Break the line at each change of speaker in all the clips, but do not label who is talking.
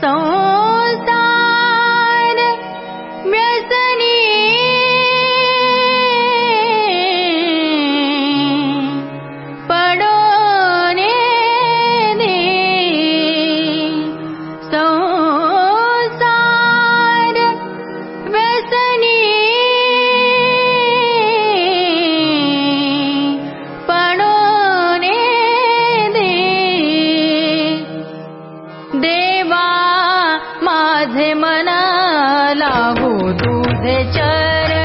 So च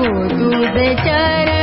लागू तुझे चरणी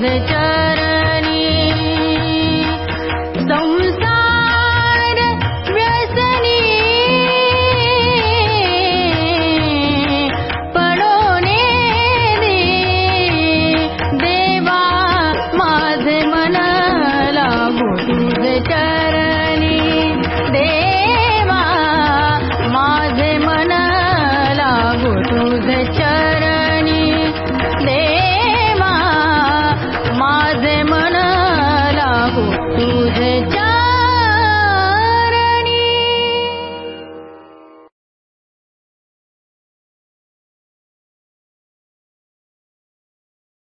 the